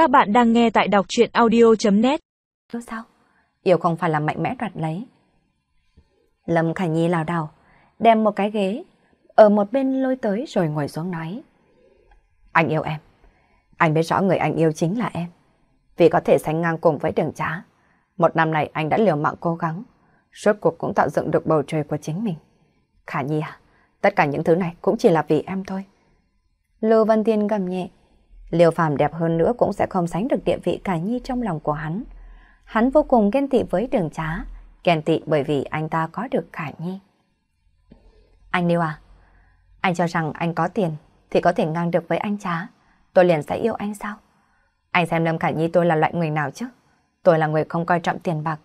Các bạn đang nghe tại đọc chuyện audio.net Yêu sao? Yêu không phải là mạnh mẽ đoạt lấy. Lâm Khải Nhi lào đảo, đem một cái ghế ở một bên lôi tới rồi ngồi xuống nói. Anh yêu em. Anh biết rõ người anh yêu chính là em. Vì có thể sánh ngang cùng với đường trá. Một năm này anh đã liều mạng cố gắng. Rốt cuộc cũng tạo dựng được bầu trời của chính mình. Khả Nhi à, tất cả những thứ này cũng chỉ là vì em thôi. Lưu Văn Tiên gầm nhẹ. Liêu Phàm đẹp hơn nữa cũng sẽ không sánh được địa vị cả Nhi trong lòng của hắn. Hắn vô cùng ghen tị với đường trá, ghen tị bởi vì anh ta có được Khả Nhi. Anh Liêu à, anh cho rằng anh có tiền thì có thể ngang được với anh trá, tôi liền sẽ yêu anh sao? Anh xem Lâm Khả Nhi tôi là loại người nào chứ? Tôi là người không coi trọng tiền bạc.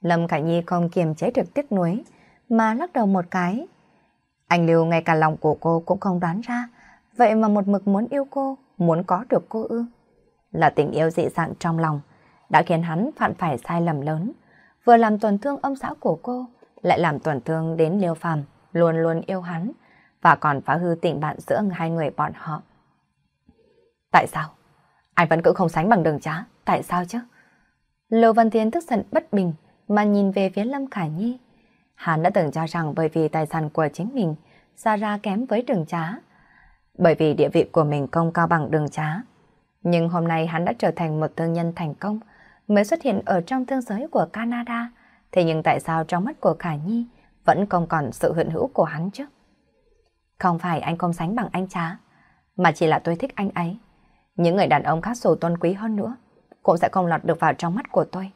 Lâm Khả Nhi không kiềm chế được tiếc nuối, mà lắc đầu một cái. Anh Lưu ngay cả lòng của cô cũng không đoán ra, vậy mà một mực muốn yêu cô, muốn có được cô ư. Là tình yêu dị dạng trong lòng, đã khiến hắn phạm phải sai lầm lớn, vừa làm tổn thương ông xã của cô, lại làm tổn thương đến Liêu Phàm, luôn luôn yêu hắn, và còn phá hư tình bạn giữa hai người bọn họ. Tại sao? Anh vẫn cứ không sánh bằng đường trá, tại sao chứ? Lưu Văn Tiến tức giận bất bình mà nhìn về phía Lâm Khả Nhi. Hắn đã từng cho rằng bởi vì tài sản của chính mình xa ra kém với đường trá, bởi vì địa vị của mình không cao bằng đường trá. Nhưng hôm nay hắn đã trở thành một thương nhân thành công, mới xuất hiện ở trong thương giới của Canada. Thế nhưng tại sao trong mắt của Khả Nhi vẫn không còn sự hận hữu của hắn chứ? Không phải anh không sánh bằng anh trá, mà chỉ là tôi thích anh ấy. Những người đàn ông khác dù tôn quý hơn nữa, cũng sẽ không lọt được vào trong mắt của tôi.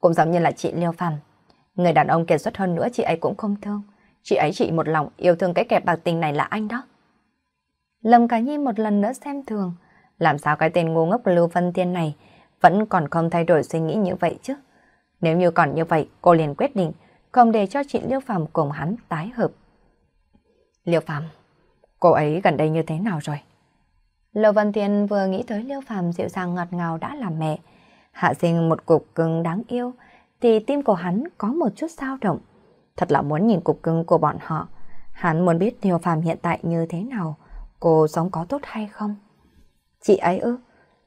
Cũng giống như là chị Liêu Phàm, người đàn ông kiệt xuất hơn nữa chị ấy cũng không thương. Chị ấy chỉ một lòng yêu thương cái kẹp bạc tình này là anh đó. Lâm Cá Nhi một lần nữa xem thường, làm sao cái tên ngu ngốc Lưu Vân Tiên này vẫn còn không thay đổi suy nghĩ như vậy chứ? Nếu như còn như vậy, cô liền quyết định không để cho chị Liêu Phàm cùng hắn tái hợp. Liêu Phàm, cô ấy gần đây như thế nào rồi? Lưu Vân Tiên vừa nghĩ tới Liêu Phàm dịu dàng ngọt ngào đã làm mẹ, hạ sinh một cục cưng đáng yêu, thì tim của hắn có một chút dao động. Thật là muốn nhìn cục cưng của bọn họ. Hắn muốn biết Liêu Phàm hiện tại như thế nào, cô sống có tốt hay không? Chị ấy ư?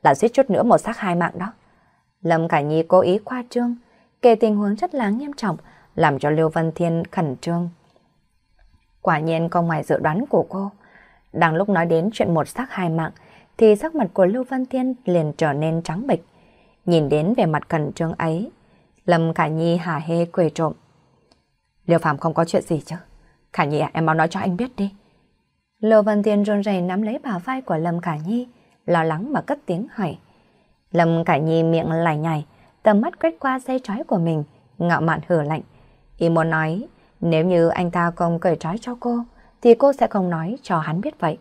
Là suýt chút nữa một xác hai mạng đó. Lâm Cả Nhi cố ý khoa trương, kể tình huống rất là nghiêm trọng, làm cho Liêu văn Thiên khẩn trương. Quả nhiên không ngoài dự đoán của cô. Đang lúc nói đến chuyện một xác hai mạng, thì sắc mặt của Lưu Văn Thiên liền trở nên trắng bệch. Nhìn đến về mặt khẩn trương ấy, Lâm Khả Nhi hả hê cười trộm. Liêu Phạm không có chuyện gì chứ? Khả Nhi à, em mau nói cho anh biết đi. Lô Văn Thiên run rẩy nắm lấy bà vai của Lâm Cả Nhi, lo lắng mà cất tiếng hỏi. Lâm Cả Nhi miệng lải nhải, tầm mắt quét qua dây trói của mình, ngạo mạn hử lạnh. Y muốn nói, nếu như anh ta không cởi trói cho cô, thì cô sẽ không nói cho hắn biết vậy.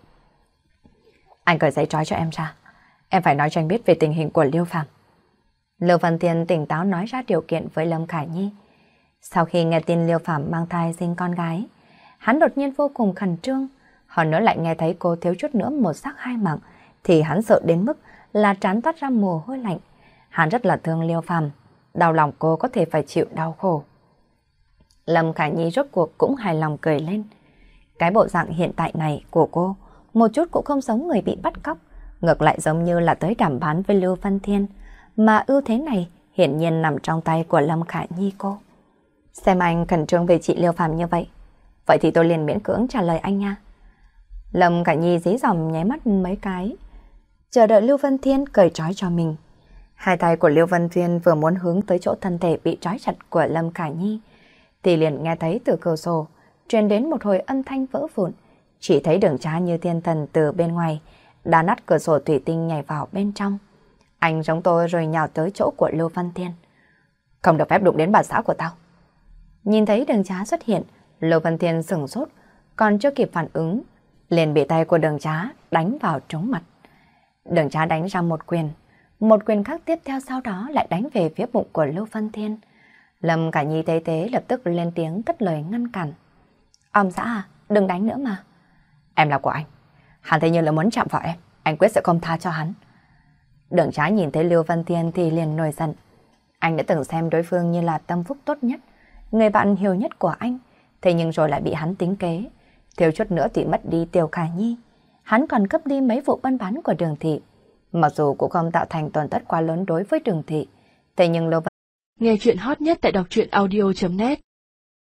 Anh cởi dây trói cho em ra. Em phải nói cho anh biết về tình hình của Liêu Phạm. Lưu Văn Tiên tỉnh táo nói ra điều kiện với Lâm Khải Nhi. Sau khi nghe tin Liêu Phạm mang thai sinh con gái, hắn đột nhiên vô cùng khẩn trương. Hơn nữa lại nghe thấy cô thiếu chút nữa một sắc hai mạng, thì hắn sợ đến mức là trán toát ra mồ hôi lạnh. Hắn rất là thương Liêu phàm đau lòng cô có thể phải chịu đau khổ. Lâm Khải Nhi rốt cuộc cũng hài lòng cười lên. Cái bộ dạng hiện tại này của cô một chút cũng không giống người bị bắt cóc, ngược lại giống như là tới đàm phán với Lưu Văn Thiên, mà ưu thế này hiển nhiên nằm trong tay của Lâm Khải Nhi cô. Xem anh khẩn trương về chị Liêu phàm như vậy, vậy thì tôi liền miễn cưỡng trả lời anh nha. Lâm Cả Nhi dí dòng nháy mắt mấy cái, chờ đợi Lưu Văn Thiên cởi trói cho mình. Hai tay của Lưu Văn Thiên vừa muốn hướng tới chỗ thân thể bị trói chặt của Lâm Khải Nhi, thì liền nghe thấy từ cửa sổ truyền đến một hồi âm thanh vỡ vụn, chỉ thấy đường trá như thiên thần từ bên ngoài, đã nát cửa sổ thủy tinh nhảy vào bên trong. Anh giống tôi rồi nhào tới chỗ của Lưu Văn Thiên. Không được phép đụng đến bà xã của tao. Nhìn thấy đường trá xuất hiện, Lưu Văn Thiên sửng sốt, còn chưa kịp phản ứng, liền bị tay của đường trá đánh vào trống mặt. Đường trá đánh ra một quyền, một quyền khác tiếp theo sau đó lại đánh về phía bụng của Lưu Văn Thiên. Lâm cả nhi tế tế lập tức lên tiếng cất lời ngăn cản. Ông xã à, đừng đánh nữa mà. Em là của anh. Hắn thấy như là muốn chạm vào em. Anh quyết sẽ không tha cho hắn. Đường trá nhìn thấy Lưu Văn Thiên thì liền nổi giận. Anh đã từng xem đối phương như là tâm phúc tốt nhất, người bạn hiểu nhất của anh. Thế nhưng rồi lại bị hắn tính kế. Thiếu chút nữa thì mất đi tiêu Khả Nhi. Hắn còn cấp đi mấy vụ bân bán của đường thị. Mặc dù cũng không tạo thành tổn thất quá lớn đối với đường thị, thế nhưng lâu Nghe chuyện hot nhất tại đọc truyện audio.net